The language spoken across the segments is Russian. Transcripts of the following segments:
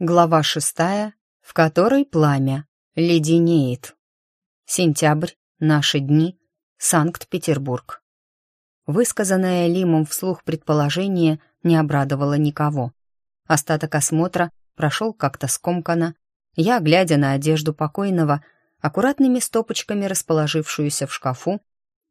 Глава шестая, в которой пламя леденеет. Сентябрь, наши дни, Санкт-Петербург. Высказанное Лимом вслух предположение не обрадовало никого. Остаток осмотра прошел как-то скомканно. Я, глядя на одежду покойного, аккуратными стопочками расположившуюся в шкафу,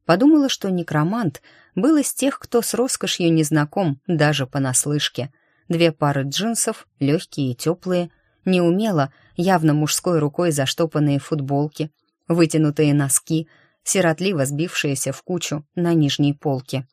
подумала, что некромант был из тех, кто с роскошью не знаком даже понаслышке — две пары джинсов, легкие и теплые, неумело, явно мужской рукой заштопанные футболки, вытянутые носки, сиротливо сбившиеся в кучу на нижней полке.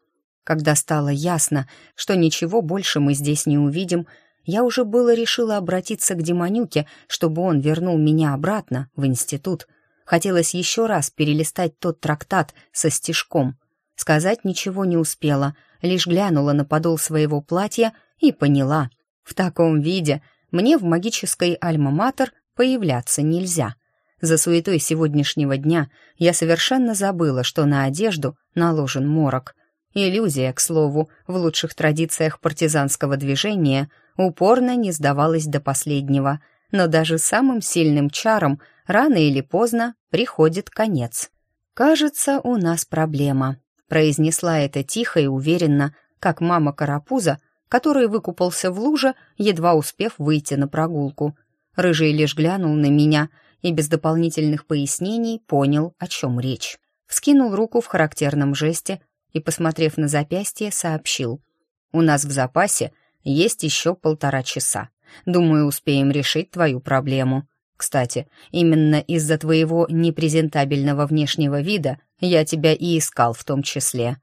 Когда стало ясно, что ничего больше мы здесь не увидим, я уже было решила обратиться к Демонюке, чтобы он вернул меня обратно, в институт. Хотелось еще раз перелистать тот трактат со стежком. Сказать ничего не успела, лишь глянула на подол своего платья и поняла, в таком виде мне в магической «Альма-Матер» появляться нельзя. За суетой сегодняшнего дня я совершенно забыла, что на одежду наложен морок. Иллюзия, к слову, в лучших традициях партизанского движения упорно не сдавалась до последнего, но даже самым сильным чарам рано или поздно приходит конец. «Кажется, у нас проблема», — произнесла это тихо и уверенно, как мама Карапуза который выкупался в луже, едва успев выйти на прогулку. Рыжий лишь глянул на меня и без дополнительных пояснений понял, о чем речь. Вскинул руку в характерном жесте и, посмотрев на запястье, сообщил. «У нас в запасе есть еще полтора часа. Думаю, успеем решить твою проблему. Кстати, именно из-за твоего непрезентабельного внешнего вида я тебя и искал в том числе.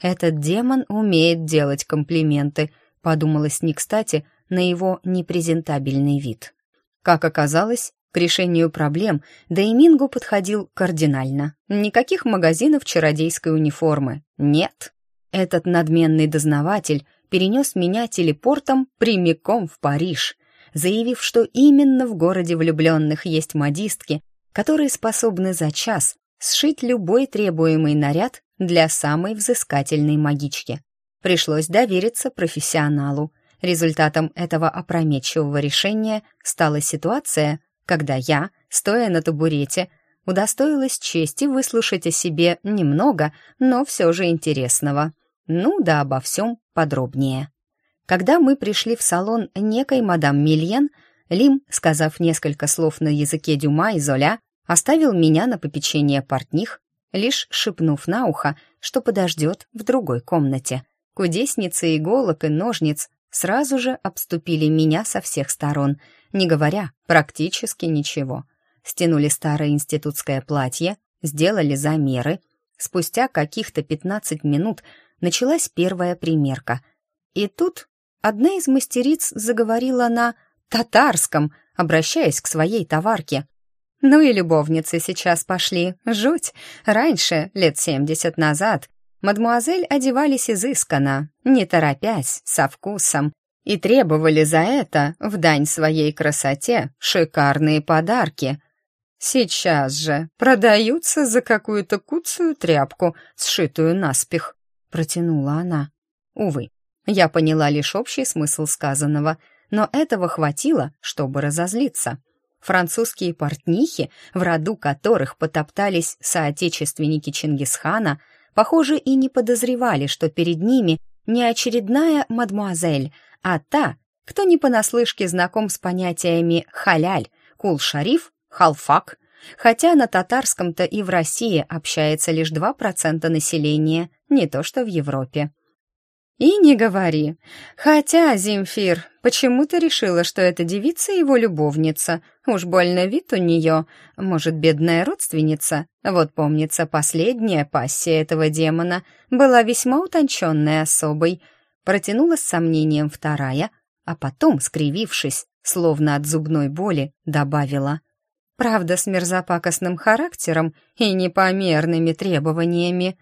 Этот демон умеет делать комплименты — подумалось не кстати на его непрезентабельный вид. Как оказалось, к решению проблем Деймингу подходил кардинально. Никаких магазинов чародейской униформы. Нет. Этот надменный дознаватель перенес меня телепортом прямиком в Париж, заявив, что именно в городе влюбленных есть модистки, которые способны за час сшить любой требуемый наряд для самой взыскательной магички. Пришлось довериться профессионалу. Результатом этого опрометчивого решения стала ситуация, когда я, стоя на табурете, удостоилась чести выслушать о себе немного, но все же интересного. Ну да обо всем подробнее. Когда мы пришли в салон некой мадам Мильен, Лим, сказав несколько слов на языке Дюма и Золя, оставил меня на попечение портних, лишь шепнув на ухо, что подождет в другой комнате. Кудесницы иголок и ножниц сразу же обступили меня со всех сторон, не говоря практически ничего. Стянули старое институтское платье, сделали замеры. Спустя каких-то 15 минут началась первая примерка. И тут одна из мастериц заговорила на татарском, обращаясь к своей товарке. «Ну и любовницы сейчас пошли, жуть! Раньше, лет семьдесят назад, мадмуазель одевались изысканно, не торопясь, со вкусом, и требовали за это, в дань своей красоте, шикарные подарки. Сейчас же продаются за какую-то куцую тряпку, сшитую наспех, протянула она. Увы, я поняла лишь общий смысл сказанного, но этого хватило, чтобы разозлиться. Французские портнихи, в роду которых потоптались соотечественники Чингисхана – похоже, и не подозревали, что перед ними не очередная мадмуазель, а та, кто не понаслышке знаком с понятиями «халяль», «кул-шариф», «халфак», хотя на татарском-то и в России общается лишь 2% населения, не то что в Европе. «И не говори. Хотя, Зимфир почему ты решила, что эта девица его любовница? Уж больно вид у нее. Может, бедная родственница? Вот помнится, последняя пассия этого демона была весьма утонченной особой». Протянула с сомнением вторая, а потом, скривившись, словно от зубной боли, добавила. «Правда, с мерзопакостным характером и непомерными требованиями».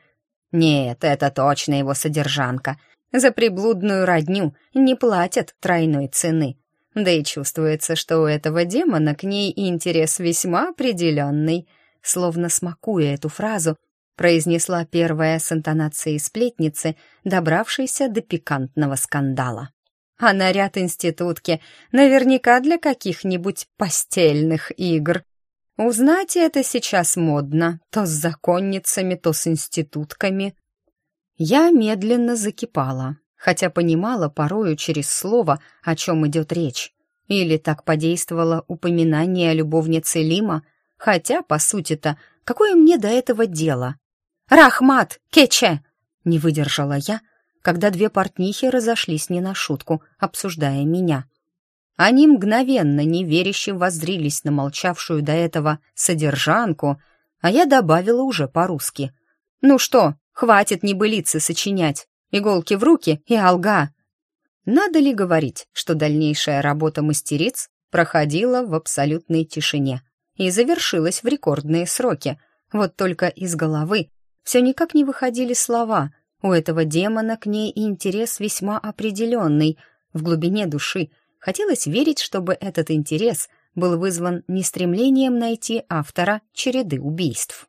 «Нет, это точно его содержанка», за приблудную родню не платят тройной цены. Да и чувствуется, что у этого демона к ней интерес весьма определенный. Словно смакуя эту фразу, произнесла первая с интонацией сплетницы, добравшейся до пикантного скандала. А наряд институтки наверняка для каких-нибудь постельных игр. Узнать это сейчас модно, то с законницами, то с институтками. Я медленно закипала, хотя понимала порою через слово, о чем идет речь. Или так подействовало упоминание о любовнице Лима, хотя, по сути-то, какое мне до этого дело? «Рахмат! Кече!» — не выдержала я, когда две портнихи разошлись не на шутку, обсуждая меня. Они мгновенно неверяще воззрились на молчавшую до этого содержанку, а я добавила уже по-русски. «Ну что, Хватит небылицы сочинять. Иголки в руки и алга. Надо ли говорить, что дальнейшая работа мастериц проходила в абсолютной тишине и завершилась в рекордные сроки. Вот только из головы все никак не выходили слова. У этого демона к ней интерес весьма определенный. В глубине души хотелось верить, чтобы этот интерес был вызван не стремлением найти автора череды убийств.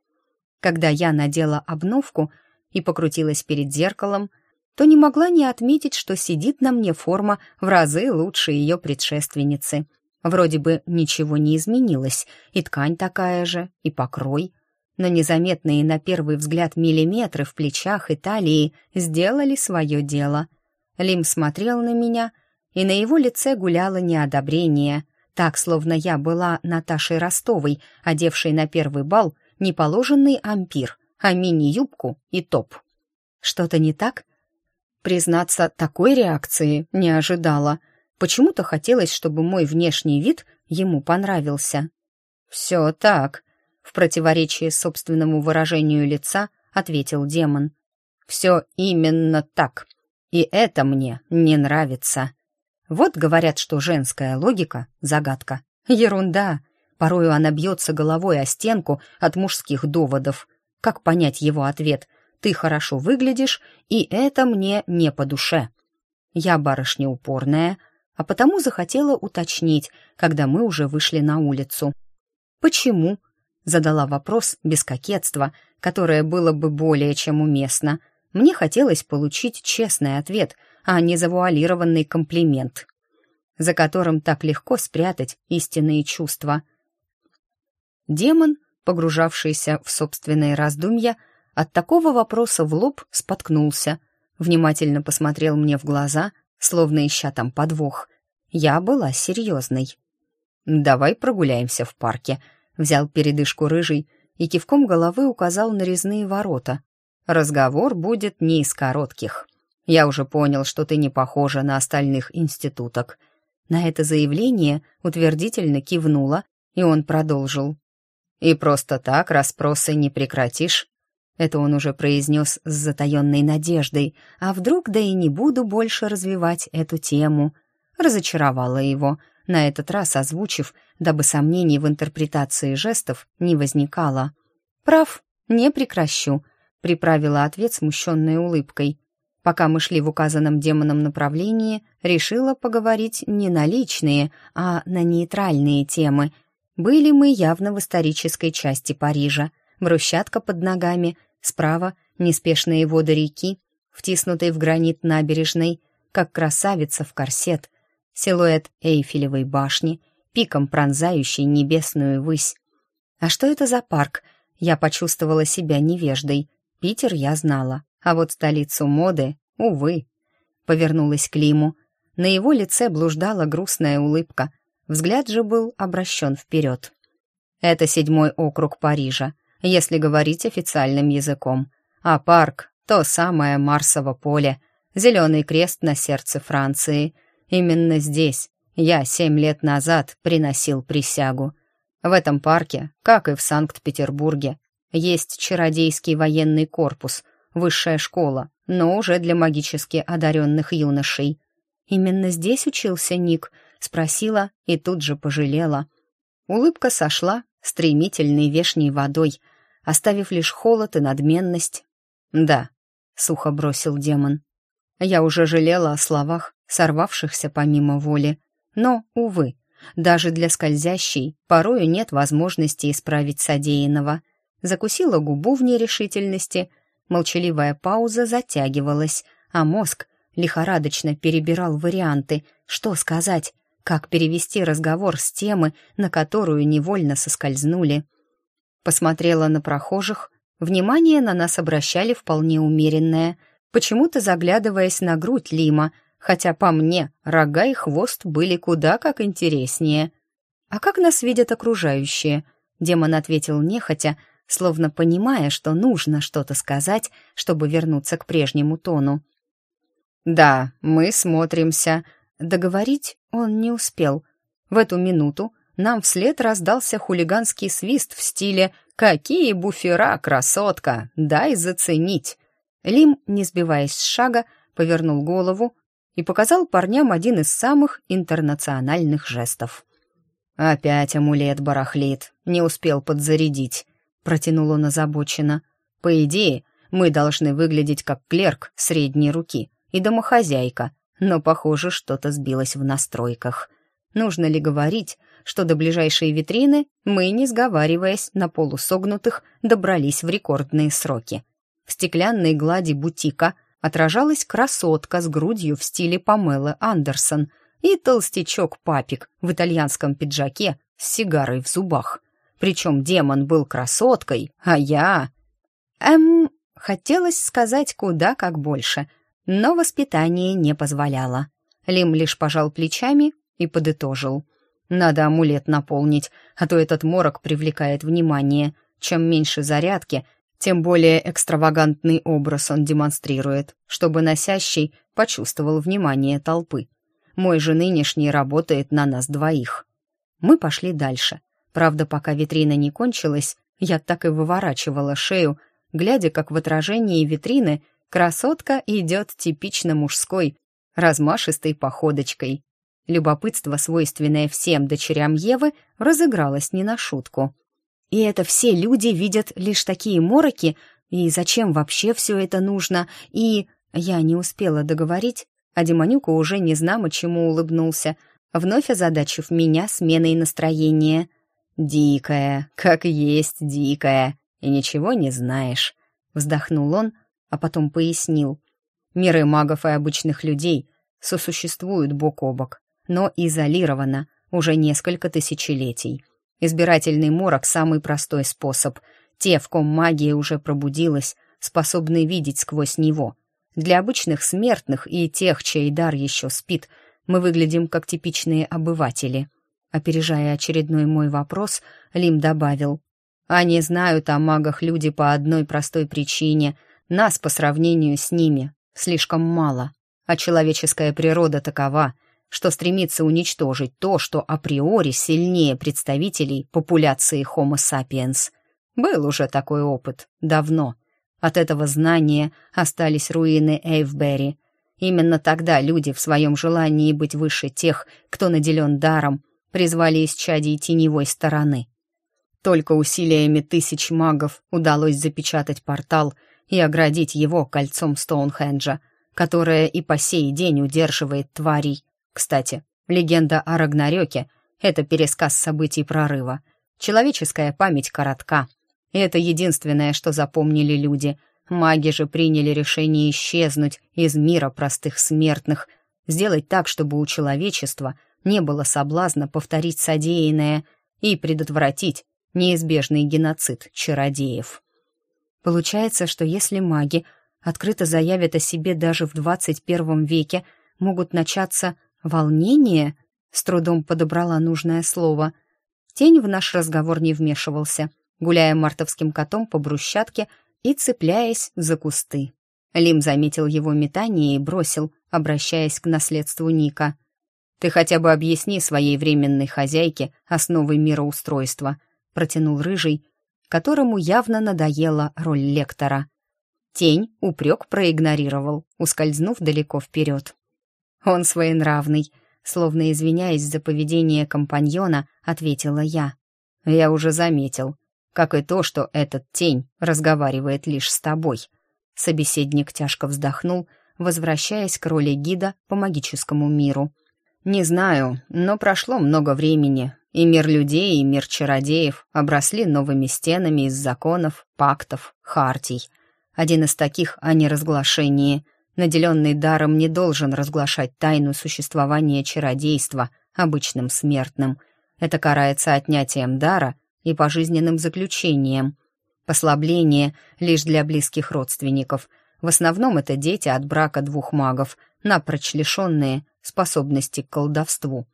Когда я надела обновку — и покрутилась перед зеркалом, то не могла не отметить, что сидит на мне форма в разы лучше ее предшественницы. Вроде бы ничего не изменилось, и ткань такая же, и покрой. Но незаметные на первый взгляд миллиметры в плечах и талии сделали свое дело. Лим смотрел на меня, и на его лице гуляло неодобрение, так, словно я была Наташей Ростовой, одевшей на первый бал неположенный ампир — а мини-юбку и топ. Что-то не так? Признаться, такой реакции не ожидала. Почему-то хотелось, чтобы мой внешний вид ему понравился. «Все так», — в противоречии собственному выражению лица ответил демон. «Все именно так. И это мне не нравится». Вот говорят, что женская логика — загадка. Ерунда. Порою она бьется головой о стенку от мужских доводов. Как понять его ответ? «Ты хорошо выглядишь, и это мне не по душе». Я барышня упорная, а потому захотела уточнить, когда мы уже вышли на улицу. «Почему?» — задала вопрос без кокетства, которое было бы более чем уместно. Мне хотелось получить честный ответ, а не завуалированный комплимент, за которым так легко спрятать истинные чувства. Демон погружавшийся в собственные раздумья, от такого вопроса в лоб споткнулся, внимательно посмотрел мне в глаза, словно ища там подвох. Я была серьезной. «Давай прогуляемся в парке», — взял передышку рыжий и кивком головы указал на резные ворота. «Разговор будет не из коротких. Я уже понял, что ты не похожа на остальных институток». На это заявление утвердительно кивнула, и он продолжил. И просто так расспросы не прекратишь. Это он уже произнес с затаенной надеждой. А вдруг, да и не буду больше развивать эту тему. Разочаровала его, на этот раз озвучив, дабы сомнений в интерпретации жестов не возникало. «Прав, не прекращу», — приправила ответ смущенной улыбкой. Пока мы шли в указанном демоном направлении, решила поговорить не на личные, а на нейтральные темы — были мы явно в исторической части Парижа. Брусчатка под ногами, справа неспешные воды реки, втиснутый в гранит набережной, как красавица в корсет, силуэт Эйфелевой башни, пиком пронзающий небесную высь. А что это за парк? Я почувствовала себя невеждой. Питер я знала, а вот столицу моды, увы. Повернулась к Лиму. На его лице блуждала грустная улыбка — Взгляд же был обращен вперед. Это седьмой округ Парижа, если говорить официальным языком. А парк — то самое Марсово поле, зеленый крест на сердце Франции. Именно здесь я семь лет назад приносил присягу. В этом парке, как и в Санкт-Петербурге, есть чародейский военный корпус, высшая школа, но уже для магически одаренных юношей. Именно здесь учился Ник, спросила и тут же пожалела. Улыбка сошла стремительной вешней водой, оставив лишь холод и надменность. «Да», — сухо бросил демон. Я уже жалела о словах, сорвавшихся помимо воли. Но, увы, даже для скользящей порою нет возможности исправить содеянного. Закусила губу в нерешительности, молчаливая пауза затягивалась, а мозг лихорадочно перебирал варианты, что сказать, как перевести разговор с темы, на которую невольно соскользнули? Посмотрела на прохожих, внимание на нас обращали вполне умеренное, почему-то заглядываясь на грудь Лима, хотя по мне рога и хвост были куда как интереснее. «А как нас видят окружающие?» Демон ответил нехотя, словно понимая, что нужно что-то сказать, чтобы вернуться к прежнему тону. «Да, мы смотримся Договорить он не успел. В эту минуту нам вслед раздался хулиганский свист в стиле «Какие буфера, красотка! Дай заценить!» Лим, не сбиваясь с шага, повернул голову и показал парням один из самых интернациональных жестов. «Опять амулет барахлит, не успел подзарядить», — протянул он озабоченно. «По идее, мы должны выглядеть как клерк средней руки и домохозяйка, но, похоже, что-то сбилось в настройках. Нужно ли говорить, что до ближайшей витрины мы, не сговариваясь, на полусогнутых добрались в рекордные сроки. В стеклянной глади бутика отражалась красотка с грудью в стиле Памелы Андерсон и толстячок Папик в итальянском пиджаке с сигарой в зубах. Причем демон был красоткой, а я... Эм, хотелось сказать куда как больше — но воспитание не позволяло. Лим лишь пожал плечами и подытожил. «Надо амулет наполнить, а то этот морок привлекает внимание. Чем меньше зарядки, тем более экстравагантный образ он демонстрирует, чтобы носящий почувствовал внимание толпы. Мой же нынешний работает на нас двоих». Мы пошли дальше. Правда, пока витрина не кончилась, я так и выворачивала шею, глядя, как в отражении витрины Красотка идет типично мужской, размашистой походочкой. Любопытство, свойственное всем дочерям Евы, разыгралось не на шутку. И это все люди видят лишь такие мороки, и зачем вообще все это нужно, и... Я не успела договорить, а Демонюка уже не незнамо чему улыбнулся, вновь озадачив меня сменой настроения. «Дикая, как есть дикая, и ничего не знаешь», — вздохнул он, а потом пояснил. Миры магов и обычных людей сосуществуют бок о бок, но изолировано уже несколько тысячелетий. Избирательный морок – самый простой способ. Те, в ком магия уже пробудилась, способны видеть сквозь него. Для обычных смертных и тех, чей дар еще спит, мы выглядим как типичные обыватели. Опережая очередной мой вопрос, Лим добавил. «Они знают о магах люди по одной простой причине – нас по сравнению с ними слишком мало, а человеческая природа такова, что стремится уничтожить то, что априори сильнее представителей популяции Homo sapiens. Был уже такой опыт, давно. От этого знания остались руины Эйвбери. Именно тогда люди в своем желании быть выше тех, кто наделен даром, призвали из чадей теневой стороны. Только усилиями тысяч магов удалось запечатать портал — и оградить его кольцом Стоунхенджа, которое и по сей день удерживает тварей. Кстати, легенда о Рагнарёке — это пересказ событий прорыва. Человеческая память коротка. И это единственное, что запомнили люди. Маги же приняли решение исчезнуть из мира простых смертных, сделать так, чтобы у человечества не было соблазна повторить содеянное и предотвратить неизбежный геноцид чародеев. Получается, что если маги открыто заявят о себе даже в 21 веке, могут начаться волнения, с трудом подобрала нужное слово. Тень в наш разговор не вмешивался, гуляя мартовским котом по брусчатке и цепляясь за кусты. Лим заметил его метание и бросил, обращаясь к наследству Ника. «Ты хотя бы объясни своей временной хозяйке основы мироустройства», протянул рыжий, которому явно надоела роль лектора. Тень упрек проигнорировал, ускользнув далеко вперед. «Он своенравный», — словно извиняясь за поведение компаньона, ответила я. «Я уже заметил, как и то, что этот тень разговаривает лишь с тобой». Собеседник тяжко вздохнул, возвращаясь к роли гида по магическому миру. «Не знаю, но прошло много времени, и мир людей, и мир чародеев обросли новыми стенами из законов, пактов, хартий. Один из таких а о неразглашении. Наделенный даром не должен разглашать тайну существования чародейства обычным смертным. Это карается отнятием дара и пожизненным заключением. Послабление лишь для близких родственников. В основном это дети от брака двух магов, напрочь лишенные способности к колдовству.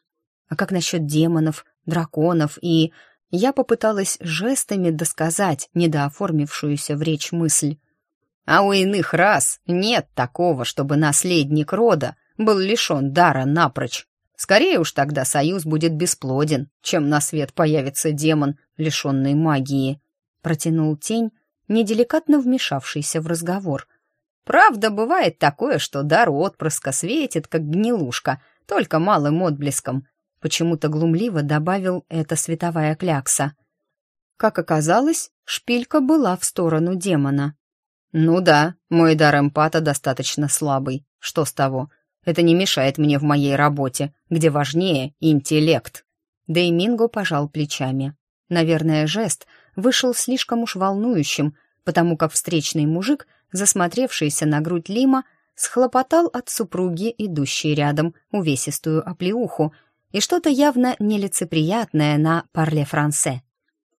А как насчет демонов, драконов и... Я попыталась жестами досказать недооформившуюся в речь мысль. А у иных раз нет такого, чтобы наследник рода был лишен дара напрочь. Скорее уж тогда союз будет бесплоден, чем на свет появится демон, лишенный магии. Протянул тень, неделикатно вмешавшийся в разговор. Правда, бывает такое, что дар отпрыска светит, как гнилушка, только малым отблеском. Почему-то глумливо добавил эта световая клякса. Как оказалось, шпилька была в сторону демона. «Ну да, мой дар эмпата достаточно слабый. Что с того? Это не мешает мне в моей работе, где важнее интеллект». Да пожал плечами. Наверное, жест вышел слишком уж волнующим, потому как встречный мужик, засмотревшийся на грудь Лима, схлопотал от супруги, идущей рядом, увесистую оплеуху — и что-то явно нелицеприятное на парле франсе.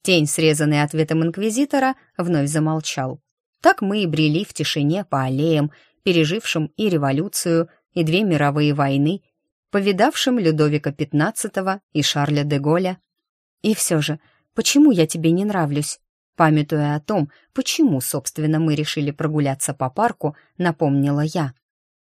Тень, срезанный ответом инквизитора, вновь замолчал. Так мы и брели в тишине по аллеям, пережившим и революцию, и две мировые войны, повидавшим Людовика XV и Шарля де Голля. И все же, почему я тебе не нравлюсь? Памятуя о том, почему, собственно, мы решили прогуляться по парку, напомнила я.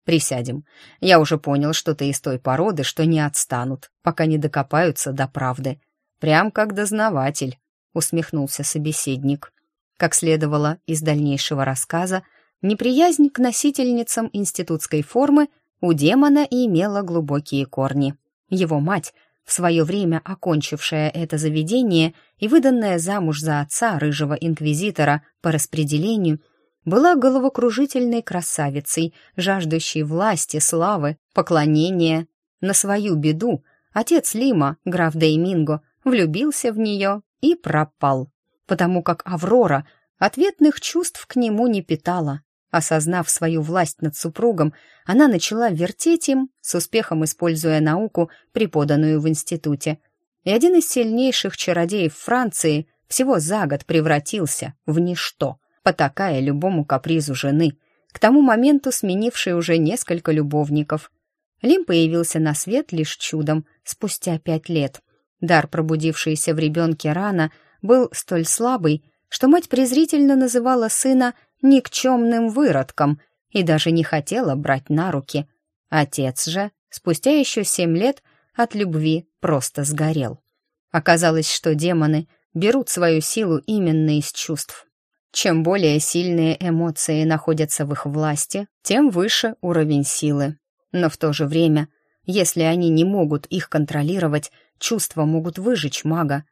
Присядем. Я уже понял, что ты из той породы, что не отстанут, пока не докопаются до правды. Прям как дознаватель», — усмехнулся собеседник. Как следовало из дальнейшего рассказа, неприязнь к носительницам институтской формы у демона имела глубокие корни. Его мать, в свое время окончившая это заведение и выданная замуж за отца рыжего инквизитора по распределению, — была головокружительной красавицей, жаждущей власти, славы, поклонения. На свою беду отец Лима, граф Дейминго, влюбился в нее и пропал, потому как Аврора ответных чувств к нему не питала. Осознав свою власть над супругом, она начала вертеть им, с успехом используя науку, преподанную в институте. И один из сильнейших чародеев Франции всего за год превратился в ничто — потакая любому капризу жены, к тому моменту сменившей уже несколько любовников. Лим появился на свет лишь чудом, спустя пять лет. Дар, пробудившийся в ребенке рано, был столь слабый, что мать презрительно называла сына никчемным выродком и даже не хотела брать на руки. Отец же, спустя еще семь лет, от любви просто сгорел. Оказалось, что демоны берут свою силу именно из чувств. Чем более сильные эмоции находятся в их власти, тем выше уровень силы. Но в то же время, если они не могут их контролировать, чувства могут выжечь мага.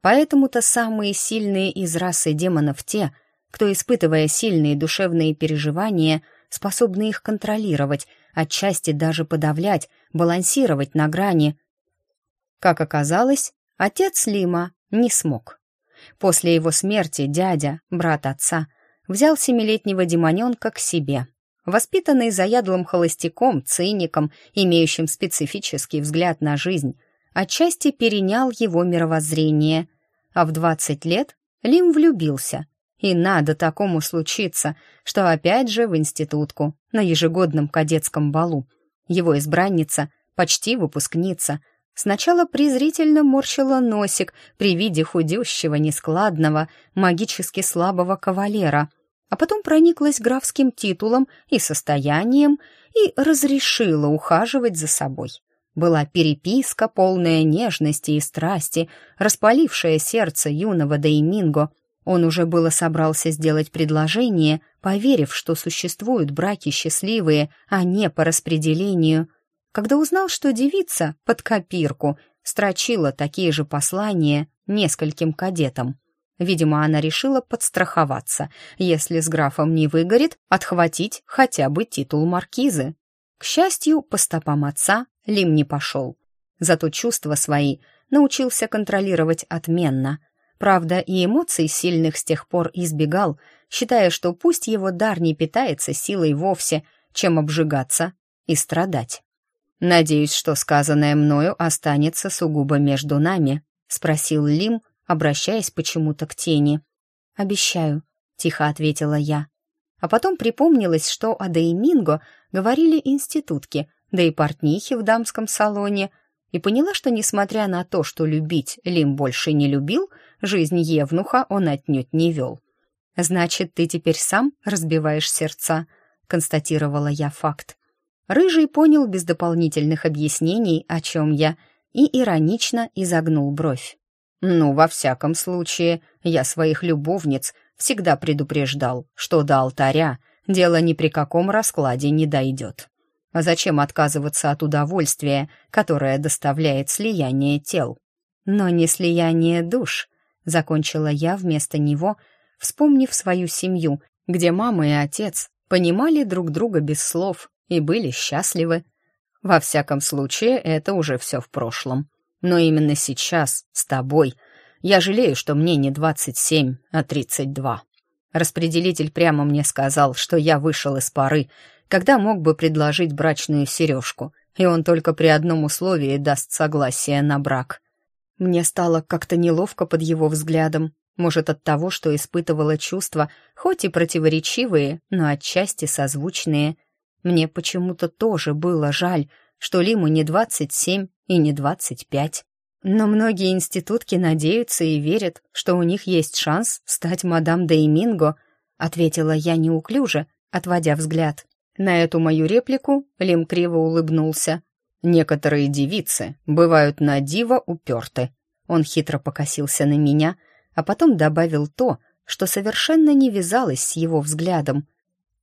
Поэтому-то самые сильные из расы демонов те, кто, испытывая сильные душевные переживания, способны их контролировать, отчасти даже подавлять, балансировать на грани. Как оказалось, отец Лима не смог. После его смерти дядя, брат отца, взял семилетнего демоненка к себе. Воспитанный заядлым холостяком, циником, имеющим специфический взгляд на жизнь, отчасти перенял его мировоззрение. А в 20 лет Лим влюбился. И надо такому случиться, что опять же в институтку, на ежегодном кадетском балу. Его избранница, почти выпускница – Сначала презрительно морщила носик при виде худющего, нескладного, магически слабого кавалера, а потом прониклась графским титулом и состоянием и разрешила ухаживать за собой. Была переписка, полная нежности и страсти, распалившая сердце юного Дейминго. Он уже было собрался сделать предложение, поверив, что существуют браки счастливые, а не по распределению — когда узнал, что девица под копирку строчила такие же послания нескольким кадетам. Видимо, она решила подстраховаться, если с графом не выгорит, отхватить хотя бы титул маркизы. К счастью, по стопам отца Лим не пошел. Зато чувства свои научился контролировать отменно. Правда, и эмоций сильных с тех пор избегал, считая, что пусть его дар не питается силой вовсе, чем обжигаться и страдать. «Надеюсь, что сказанное мною останется сугубо между нами», — спросил Лим, обращаясь почему-то к тени. «Обещаю», — тихо ответила я. А потом припомнилось, что о Дейминго говорили институтки, да и портнихи в дамском салоне, и поняла, что, несмотря на то, что любить Лим больше не любил, жизнь Евнуха он отнюдь не вел. «Значит, ты теперь сам разбиваешь сердца», — констатировала я факт. Рыжий понял без дополнительных объяснений, о чем я, и иронично изогнул бровь. «Ну, во всяком случае, я своих любовниц всегда предупреждал, что до алтаря дело ни при каком раскладе не дойдет. А зачем отказываться от удовольствия, которое доставляет слияние тел? Но не слияние душ», — закончила я вместо него, вспомнив свою семью, где мама и отец понимали друг друга без слов и были счастливы. Во всяком случае, это уже все в прошлом. Но именно сейчас, с тобой, я жалею, что мне не 27, а 32. Распределитель прямо мне сказал, что я вышел из поры, когда мог бы предложить брачную сережку, и он только при одном условии даст согласие на брак. Мне стало как-то неловко под его взглядом, может, от того, что испытывала чувства, хоть и противоречивые, но отчасти созвучные мне почему-то тоже было жаль, что Лиму не 27 и не 25. Но многие институтки надеются и верят, что у них есть шанс стать мадам Дейминго, ответила я неуклюже, отводя взгляд. На эту мою реплику Лим криво улыбнулся. «Некоторые девицы бывают на диво уперты». Он хитро покосился на меня, а потом добавил то, что совершенно не вязалось с его взглядом.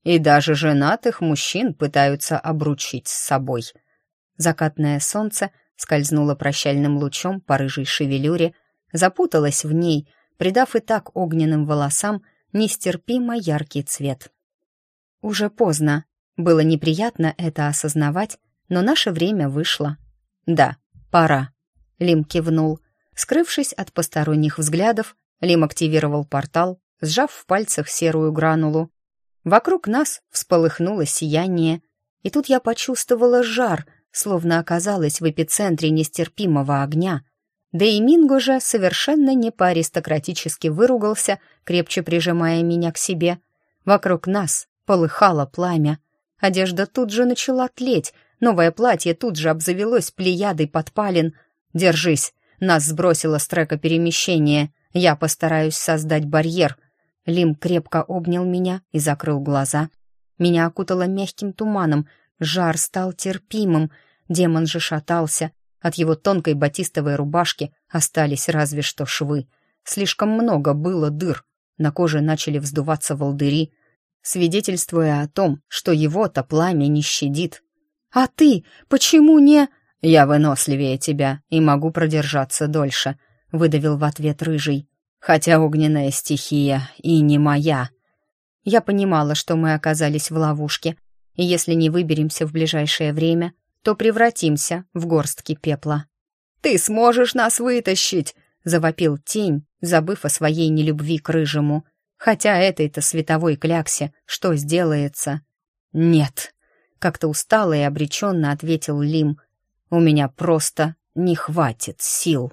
И даже женатых мужчин пытаются обручить с собой. Закатное солнце скользнуло прощальным лучом по рыжей шевелюре, запуталось в ней, придав и так огненным волосам нестерпимо яркий цвет. Уже поздно. Было неприятно это осознавать, но наше время вышло. «Да, пора», — Лим кивнул. Скрывшись от посторонних взглядов, Лим активировал портал, сжав в пальцах серую гранулу. Вокруг нас всполыхнуло сияние, и тут я почувствовала жар, словно оказалась в эпицентре нестерпимого огня. Да и Минго же совершенно не по-аристократически выругался, крепче прижимая меня к себе. Вокруг нас полыхало пламя. Одежда тут же начала тлеть, новое платье тут же обзавелось плеядой подпалин. «Держись!» Нас сбросило с трека перемещения. «Я постараюсь создать барьер», Лим крепко обнял меня и закрыл глаза. Меня окутало мягким туманом, жар стал терпимым, демон же шатался. От его тонкой батистовой рубашки остались разве что швы. Слишком много было дыр, на коже начали вздуваться волдыри, свидетельствуя о том, что его-то пламя не щадит. «А ты почему не...» «Я выносливее тебя и могу продержаться дольше», — выдавил в ответ рыжий хотя огненная стихия и не моя. Я понимала, что мы оказались в ловушке, и если не выберемся в ближайшее время, то превратимся в горстки пепла. «Ты сможешь нас вытащить!» — завопил тень, забыв о своей нелюбви к рыжему. Хотя этой-то световой кляксе что сделается? «Нет», — как-то устало и обреченно ответил Лим. «У меня просто не хватит сил».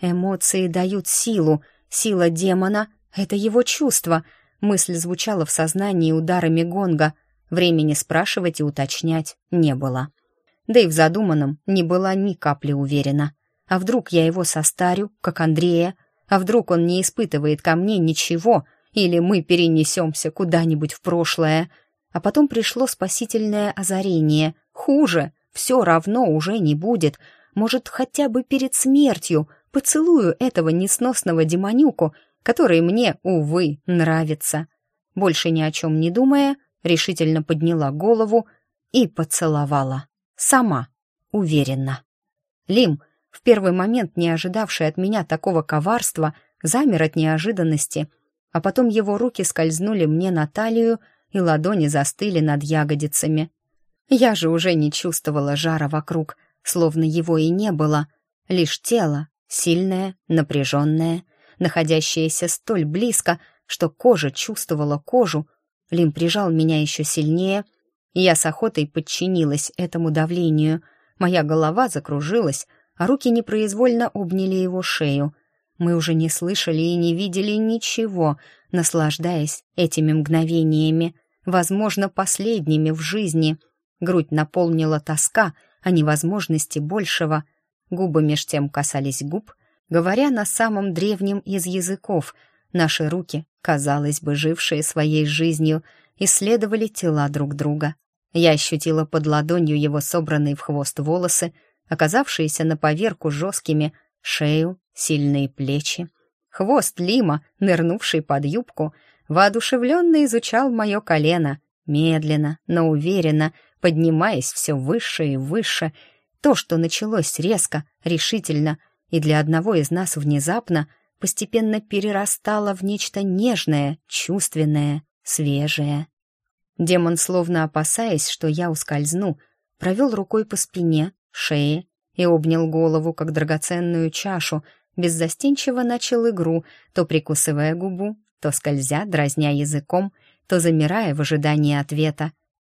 «Эмоции дают силу», Сила демона — это его чувство. Мысль звучала в сознании ударами гонга. Времени спрашивать и уточнять не было. Да и в задуманном не была ни капли уверена. А вдруг я его состарю, как Андрея? А вдруг он не испытывает ко мне ничего? Или мы перенесемся куда-нибудь в прошлое? А потом пришло спасительное озарение. Хуже, все равно уже не будет. Может, хотя бы перед смертью — поцелую этого несносного демонюку, который мне, увы, нравится. Больше ни о чем не думая, решительно подняла голову и поцеловала. Сама, уверенно. Лим, в первый момент не ожидавший от меня такого коварства, замер от неожиданности, а потом его руки скользнули мне на талию, и ладони застыли над ягодицами. Я же уже не чувствовала жара вокруг, словно его и не было, лишь тело, Сильная, напряженная, находящаяся столь близко, что кожа чувствовала кожу. Лим прижал меня еще сильнее, и я с охотой подчинилась этому давлению. Моя голова закружилась, а руки непроизвольно обняли его шею. Мы уже не слышали и не видели ничего, наслаждаясь этими мгновениями, возможно, последними в жизни. Грудь наполнила тоска о невозможности большего — Губы меж тем касались губ, говоря на самом древнем из языков. Наши руки, казалось бы, жившие своей жизнью, исследовали тела друг друга. Я ощутила под ладонью его собранные в хвост волосы, оказавшиеся на поверку жесткими, шею, сильные плечи. Хвост Лима, нырнувший под юбку, воодушевленно изучал мое колено, медленно, но уверенно, поднимаясь все выше и выше — то, что началось резко, решительно и для одного из нас внезапно, постепенно перерастало в нечто нежное, чувственное, свежее. Демон, словно опасаясь, что я ускользну, провел рукой по спине, шее и обнял голову, как драгоценную чашу, беззастенчиво начал игру, то прикусывая губу, то скользя, дразня языком, то замирая в ожидании ответа.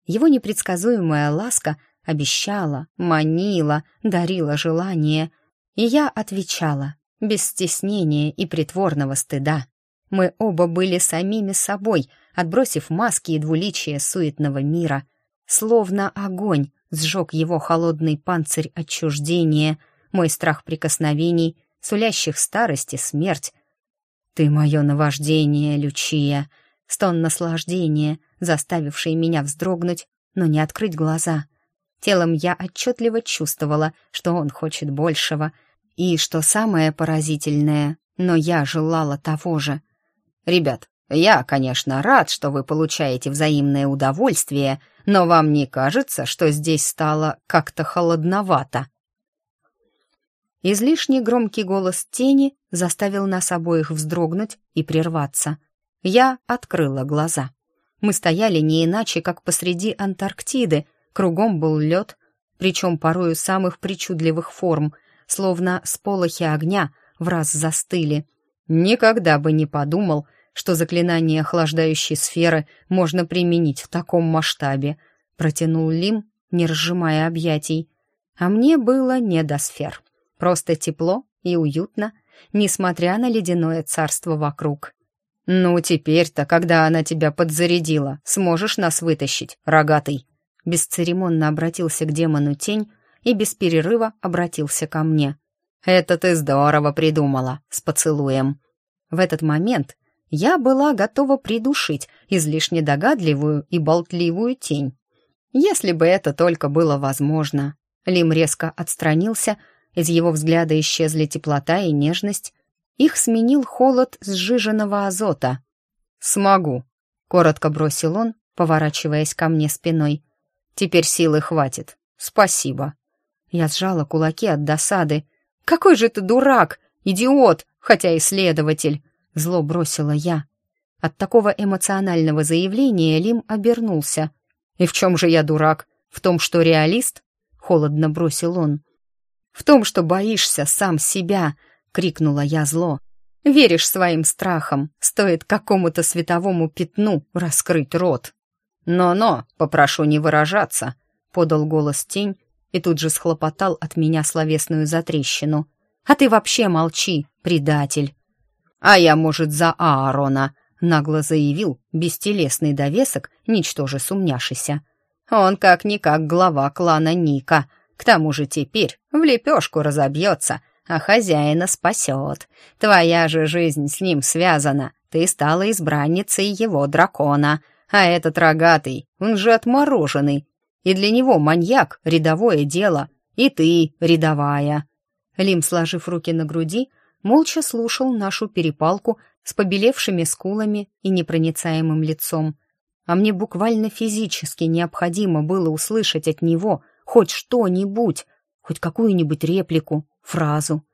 Его непредсказуемая ласка обещала, манила, дарила желание. И я отвечала, без стеснения и притворного стыда. Мы оба были самими собой, отбросив маски и двуличие суетного мира. Словно огонь сжег его холодный панцирь отчуждения, мой страх прикосновений, сулящих старость и смерть. «Ты мое наваждение, Лючия!» Стон наслаждения, заставивший меня вздрогнуть, но не открыть глаза — Телом я отчетливо чувствовала, что он хочет большего. И, что самое поразительное, но я желала того же. «Ребят, я, конечно, рад, что вы получаете взаимное удовольствие, но вам не кажется, что здесь стало как-то холодновато?» Излишне громкий голос тени заставил нас обоих вздрогнуть и прерваться. Я открыла глаза. Мы стояли не иначе, как посреди Антарктиды — Кругом был лед, причем порою самых причудливых форм, словно сполохи огня в раз застыли. Никогда бы не подумал, что заклинание охлаждающей сферы можно применить в таком масштабе, протянул Лим, не разжимая объятий. А мне было не до сфер. Просто тепло и уютно, несмотря на ледяное царство вокруг. «Ну, теперь-то, когда она тебя подзарядила, сможешь нас вытащить, рогатый?» бесцеремонно обратился к демону тень и без перерыва обратился ко мне. «Это ты здорово придумала, с поцелуем». В этот момент я была готова придушить излишне догадливую и болтливую тень. Если бы это только было возможно. Лим резко отстранился, из его взгляда исчезли теплота и нежность. Их сменил холод сжиженного азота. «Смогу», — коротко бросил он, поворачиваясь ко мне спиной. Теперь силы хватит. Спасибо. Я сжала кулаки от досады. Какой же ты дурак, идиот, хотя и исследователь, зло бросила я. От такого эмоционального заявления Лим обернулся. И в чем же я дурак? В том, что реалист? холодно бросил он. В том, что боишься сам себя, крикнула я зло. Веришь своим страхам, стоит какому-то световому пятну раскрыть рот. «Но-но, попрошу не выражаться», — подал голос тень и тут же схлопотал от меня словесную затрещину. «А ты вообще молчи, предатель!» «А я, может, за Аарона», — нагло заявил бестелесный довесок, ничтоже сумняшися. «Он как-никак глава клана Ника. К тому же теперь в лепешку разобьется, а хозяина спасет. Твоя же жизнь с ним связана. Ты стала избранницей его дракона. А этот рогатый, он же отмороженный. И для него маньяк — рядовое дело, и ты — рядовая». Лим, сложив руки на груди, молча слушал нашу перепалку с побелевшими скулами и непроницаемым лицом. А мне буквально физически необходимо было услышать от него хоть что-нибудь, хоть какую-нибудь реплику, фразу.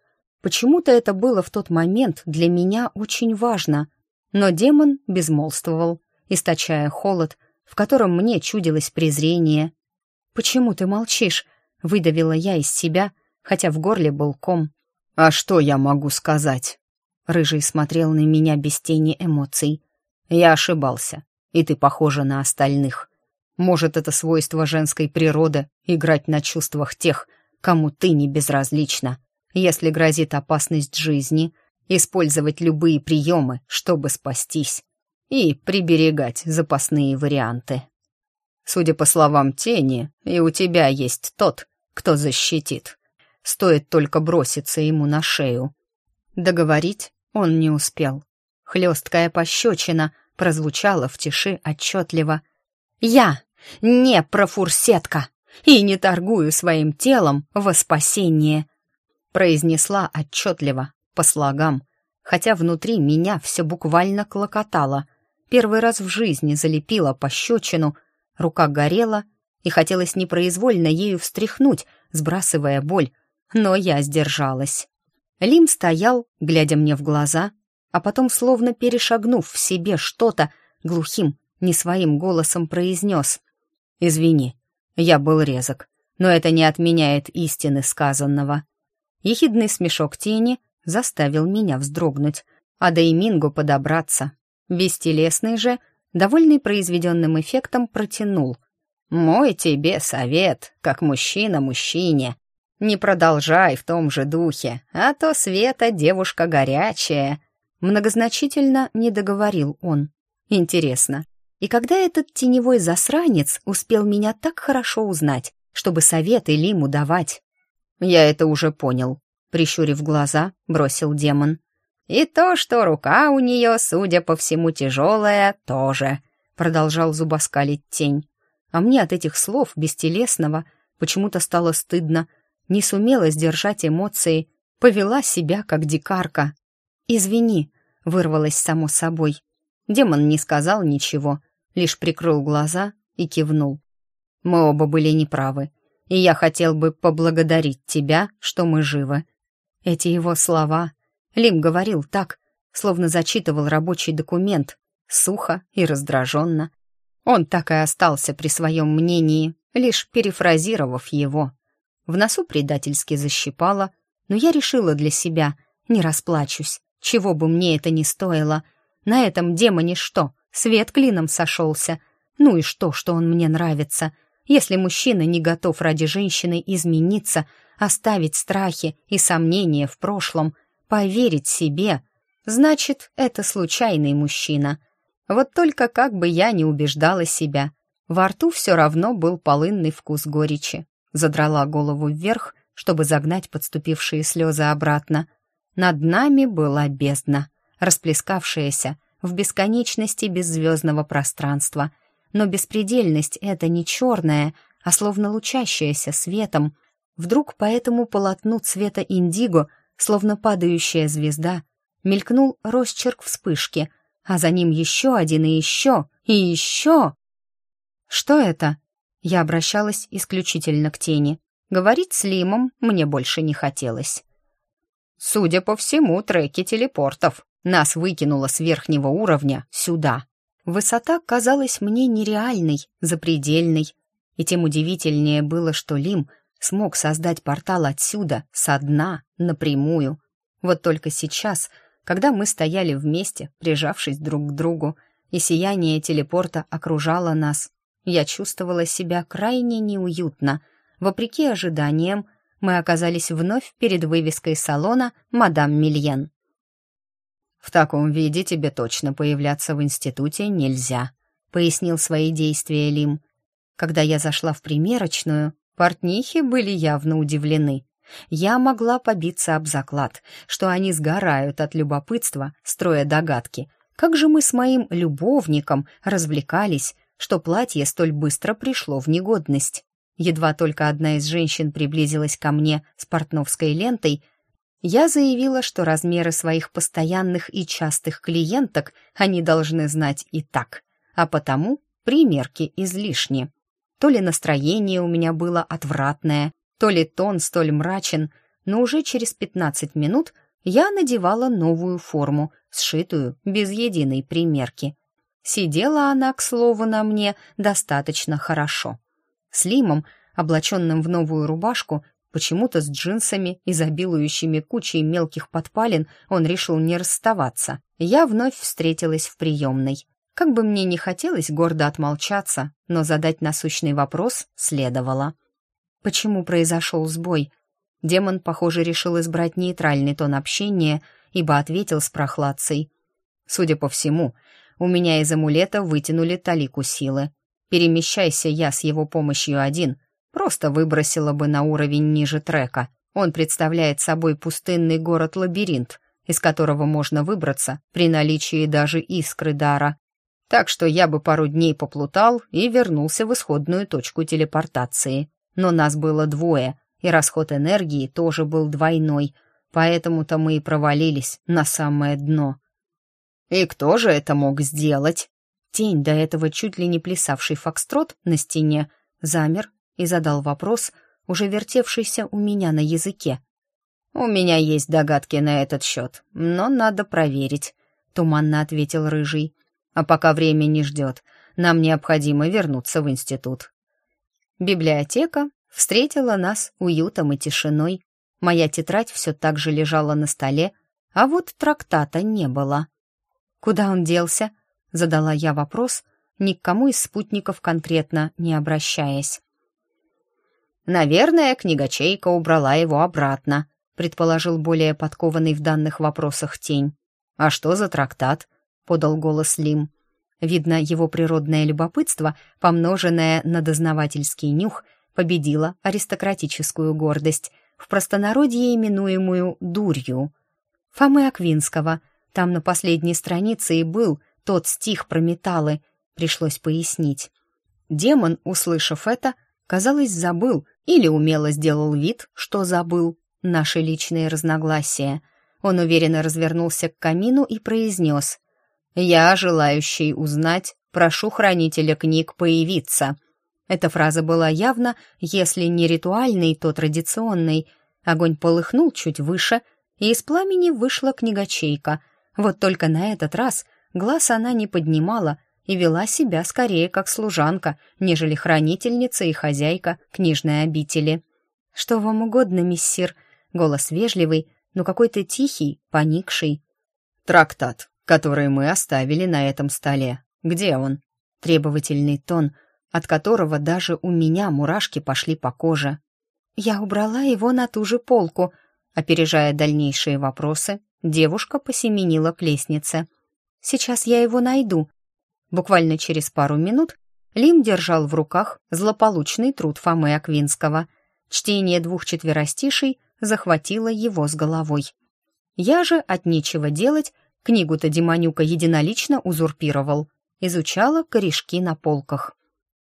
Почему-то это было в тот момент для меня очень важно, но демон безмолвствовал источая холод, в котором мне чудилось презрение. «Почему ты молчишь?» — выдавила я из себя, хотя в горле был ком. «А что я могу сказать?» Рыжий смотрел на меня без тени эмоций. «Я ошибался, и ты похожа на остальных. Может, это свойство женской природы — играть на чувствах тех, кому ты не безразлична. Если грозит опасность жизни, использовать любые приемы, чтобы спастись и приберегать запасные варианты. Судя по словам тени, и у тебя есть тот, кто защитит. Стоит только броситься ему на шею. Договорить он не успел. Хлесткая пощечина прозвучала в тиши отчетливо. «Я не профурсетка и не торгую своим телом во спасение», произнесла отчетливо, по слогам, хотя внутри меня все буквально клокотало — Первый раз в жизни залепила пощечину, рука горела, и хотелось непроизвольно ею встряхнуть, сбрасывая боль, но я сдержалась. Лим стоял, глядя мне в глаза, а потом, словно перешагнув в себе что-то, глухим, не своим голосом произнес. «Извини, я был резок, но это не отменяет истины сказанного». Ехидный смешок тени заставил меня вздрогнуть, а да и Мингу подобраться, Бестелесный же, довольный произведенным эффектом, протянул. «Мой тебе совет, как мужчина мужчине. Не продолжай в том же духе, а то Света девушка горячая». Многозначительно не договорил он. «Интересно, и когда этот теневой засранец успел меня так хорошо узнать, чтобы советы Лиму давать?» «Я это уже понял», — прищурив глаза, бросил демон. «И то, что рука у нее, судя по всему, тяжелая, тоже», — продолжал зубоскалить тень. А мне от этих слов, бестелесного, почему-то стало стыдно. Не сумела сдержать эмоции, повела себя как дикарка. «Извини», — вырвалась само собой. Демон не сказал ничего, лишь прикрыл глаза и кивнул. «Мы оба были неправы, и я хотел бы поблагодарить тебя, что мы живы». Эти его слова Лим говорил так, словно зачитывал рабочий документ, сухо и раздраженно. Он так и остался при своем мнении, лишь перефразировав его. В носу предательски защипало, но я решила для себя, не расплачусь, чего бы мне это ни стоило. На этом демоне что, свет клином сошелся. Ну и что, что он мне нравится? Если мужчина не готов ради женщины измениться, оставить страхи и сомнения в прошлом — Поверить себе значит, это случайный мужчина. Вот только как бы я не убеждала себя, во рту все равно был полынный вкус горечи. Задрала голову вверх, чтобы загнать подступившие слезы обратно. Над нами была бездна, расплескавшаяся в бесконечности беззвездного пространства. Но беспредельность — это не черная, а словно лучащаяся светом. Вдруг по этому полотну цвета индиго — словно падающая звезда, мелькнул росчерк вспышки, а за ним еще один и еще, и еще. «Что это?» Я обращалась исключительно к тени. Говорить с Лимом мне больше не хотелось. «Судя по всему, треки телепортов. Нас выкинуло с верхнего уровня сюда. Высота казалась мне нереальной, запредельной. И тем удивительнее было, что Лим — смог создать портал отсюда, со дна, напрямую. Вот только сейчас, когда мы стояли вместе, прижавшись друг к другу, и сияние телепорта окружало нас, я чувствовала себя крайне неуютно. Вопреки ожиданиям, мы оказались вновь перед вывеской салона «Мадам Мильен». «В таком виде тебе точно появляться в институте нельзя», — пояснил свои действия Лим. Когда я зашла в примерочную, Портнихи были явно удивлены. Я могла побиться об заклад, что они сгорают от любопытства, строя догадки. Как же мы с моим любовником развлекались, что платье столь быстро пришло в негодность. Едва только одна из женщин приблизилась ко мне с портновской лентой, я заявила, что размеры своих постоянных и частых клиенток они должны знать и так, а потому примерки излишни. То ли настроение у меня было отвратное, то ли тон столь мрачен, но уже через 15 минут я надевала новую форму, сшитую без единой примерки. Сидела она, к слову, на мне достаточно хорошо. С Лимом, облаченным в новую рубашку, почему-то с джинсами, и забилующими кучей мелких подпалин, он решил не расставаться. Я вновь встретилась в приемной. Как бы мне ни хотелось гордо отмолчаться, но задать насущный вопрос следовало. Почему произошел сбой? Демон, похоже, решил избрать нейтральный тон общения, ибо ответил с прохладцей. Судя по всему, у меня из амулета вытянули талику силы. Перемещайся я с его помощью один, просто выбросила бы на уровень ниже трека. Он представляет собой пустынный город-лабиринт, из которого можно выбраться при наличии даже искры дара. Так что я бы пару дней поплутал и вернулся в исходную точку телепортации. Но нас было двое, и расход энергии тоже был двойной, поэтому-то мы и провалились на самое дно. «И кто же это мог сделать?» Тень, до этого чуть ли не плясавший фокстрот на стене, замер и задал вопрос, уже вертевшийся у меня на языке. «У меня есть догадки на этот счет, но надо проверить», — туманно ответил Рыжий. А пока время не ждет, нам необходимо вернуться в институт. Библиотека встретила нас уютом и тишиной. Моя тетрадь все так же лежала на столе, а вот трактата не было. «Куда он делся?» — задала я вопрос, ни к кому из спутников конкретно не обращаясь. «Наверное, книгачейка убрала его обратно», — предположил более подкованный в данных вопросах тень. «А что за трактат?» — подал голос Лим. Видно, его природное любопытство, помноженное на дознавательский нюх, победило аристократическую гордость, в простонародье именуемую «дурью». Фомы Аквинского. Там на последней странице и был тот стих про металлы, пришлось пояснить. Демон, услышав это, казалось, забыл или умело сделал вид, что забыл наши личные разногласия. Он уверенно развернулся к камину и произнес «Я, желающий узнать, прошу хранителя книг появиться». Эта фраза была явно, если не ритуальной, то традиционной. Огонь полыхнул чуть выше, и из пламени вышла книгачейка. Вот только на этот раз глаз она не поднимала и вела себя скорее как служанка, нежели хранительница и хозяйка книжной обители. «Что вам угодно, миссир?» Голос вежливый, но какой-то тихий, поникший. «Трактат», который мы оставили на этом столе. Где он?» Требовательный тон, от которого даже у меня мурашки пошли по коже. «Я убрала его на ту же полку», Опережая дальнейшие вопросы, девушка посеменила к лестнице. «Сейчас я его найду». Буквально через пару минут Лим держал в руках злополучный труд Фомы Аквинского. Чтение двух четверостишей захватило его с головой. Я же от нечего делать Книгу-то Демонюка единолично узурпировал. Изучала корешки на полках.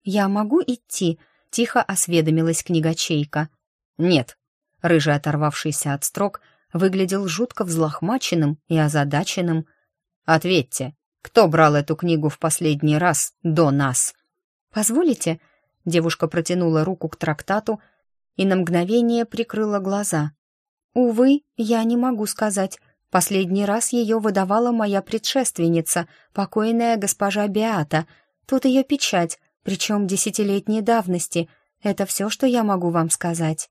«Я могу идти?» — тихо осведомилась книгочейка. «Нет». Рыжий, оторвавшийся от строк, выглядел жутко взлохмаченным и озадаченным. «Ответьте, кто брал эту книгу в последний раз до нас?» «Позволите?» — девушка протянула руку к трактату и на мгновение прикрыла глаза. «Увы, я не могу сказать. Последний раз ее выдавала моя предшественница, покойная госпожа Беата. Тут ее печать, причем десятилетней давности. Это все, что я могу вам сказать».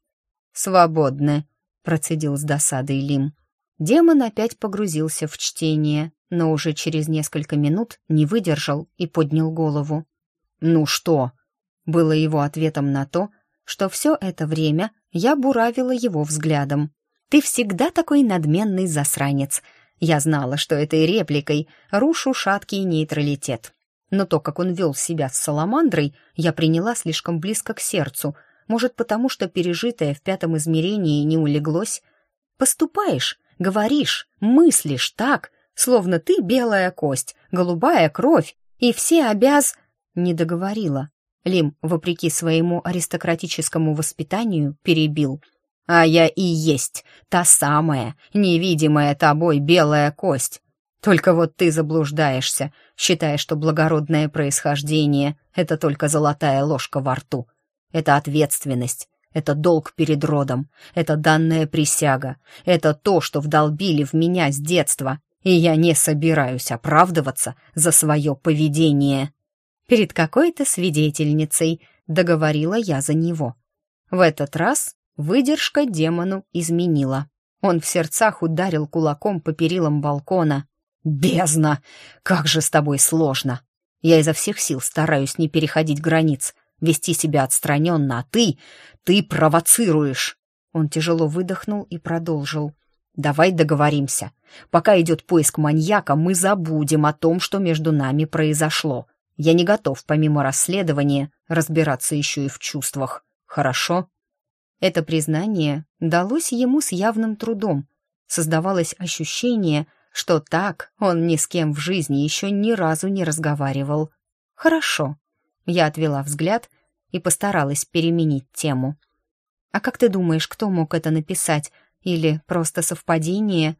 «Свободны», — процедил с досадой Лим. Демон опять погрузился в чтение, но уже через несколько минут не выдержал и поднял голову. «Ну что?» — было его ответом на то, что все это время я буравила его взглядом. Ты всегда такой надменный засранец. Я знала, что этой репликой рушу шаткий нейтралитет. Но то, как он вел себя с Саламандрой, я приняла слишком близко к сердцу. Может, потому что пережитое в пятом измерении не улеглось? Поступаешь, говоришь, мыслишь так, словно ты белая кость, голубая кровь, и все обяз...» Не договорила. Лим, вопреки своему аристократическому воспитанию, перебил — а я и есть та самая, невидимая тобой белая кость. Только вот ты заблуждаешься, считая, что благородное происхождение — это только золотая ложка во рту. Это ответственность, это долг перед родом, это данная присяга, это то, что вдолбили в меня с детства, и я не собираюсь оправдываться за свое поведение. Перед какой-то свидетельницей договорила я за него. В этот раз Выдержка демону изменила. Он в сердцах ударил кулаком по перилам балкона. «Бездна! Как же с тобой сложно! Я изо всех сил стараюсь не переходить границ, вести себя отстраненно, а ты... ты провоцируешь!» Он тяжело выдохнул и продолжил. «Давай договоримся. Пока идет поиск маньяка, мы забудем о том, что между нами произошло. Я не готов, помимо расследования, разбираться еще и в чувствах. Хорошо?» Это признание далось ему с явным трудом. Создавалось ощущение, что так он ни с кем в жизни еще ни разу не разговаривал. «Хорошо». Я отвела взгляд и постаралась переменить тему. «А как ты думаешь, кто мог это написать? Или просто совпадение?»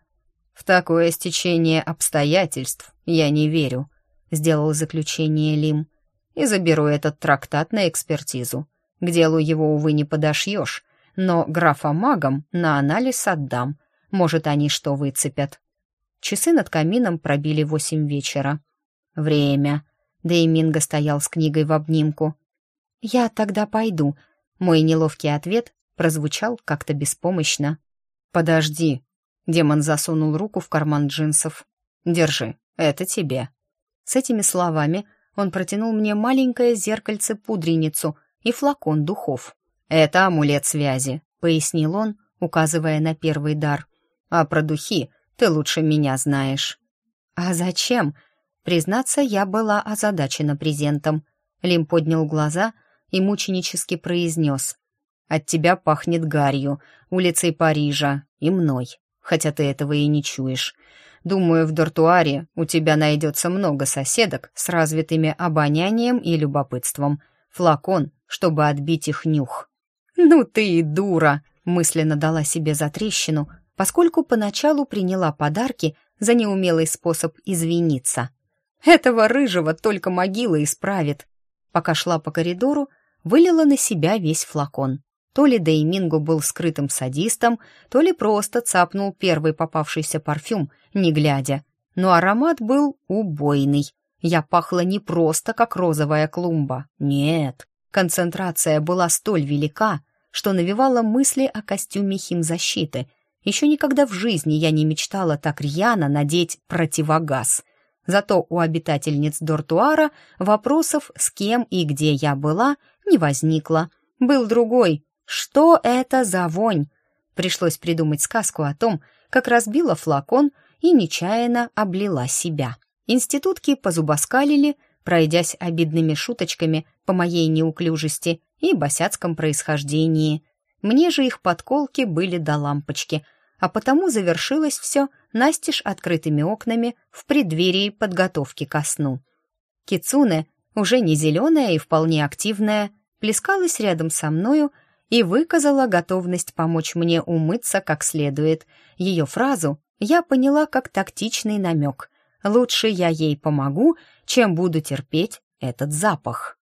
«В такое стечение обстоятельств я не верю», — сделал заключение Лим. «И заберу этот трактат на экспертизу. К делу его, увы, не подошьешь, но графа магом на анализ отдам. Может, они что выцепят. Часы над камином пробили восемь вечера. Время. Да и Минго стоял с книгой в обнимку. «Я тогда пойду», — мой неловкий ответ прозвучал как-то беспомощно. «Подожди», — демон засунул руку в карман джинсов. «Держи, это тебе». С этими словами он протянул мне маленькое зеркальце-пудреницу и флакон духов. «Это амулет связи», — пояснил он, указывая на первый дар. «А про духи ты лучше меня знаешь». «А зачем?» Признаться, я была озадачена презентом. Лим поднял глаза и мученически произнес. «От тебя пахнет гарью, улицей Парижа и мной, хотя ты этого и не чуешь. Думаю, в дортуаре у тебя найдется много соседок с развитыми обонянием и любопытством. Флакон, чтобы отбить их нюх». «Ну ты и дура!» — мысленно дала себе затрещину, поскольку поначалу приняла подарки за неумелый способ извиниться. «Этого рыжего только могила исправит!» Пока шла по коридору, вылила на себя весь флакон. То ли Дейминго был скрытым садистом, то ли просто цапнул первый попавшийся парфюм, не глядя. Но аромат был убойный. Я пахла не просто, как розовая клумба. Нет, концентрация была столь велика, что навевало мысли о костюме химзащиты. Еще никогда в жизни я не мечтала так рьяно надеть противогаз. Зато у обитательниц Дортуара вопросов, с кем и где я была, не возникло. Был другой. Что это за вонь? Пришлось придумать сказку о том, как разбила флакон и нечаянно облила себя. Институтки позубоскалили, пройдясь обидными шуточками по моей неуклюжести, и босяцком происхождении. Мне же их подколки были до лампочки, а потому завершилось все настежь открытыми окнами в преддверии подготовки ко сну. Кицуне, уже не зеленая и вполне активная, плескалась рядом со мною и выказала готовность помочь мне умыться как следует. Ее фразу я поняла как тактичный намек. «Лучше я ей помогу, чем буду терпеть этот запах».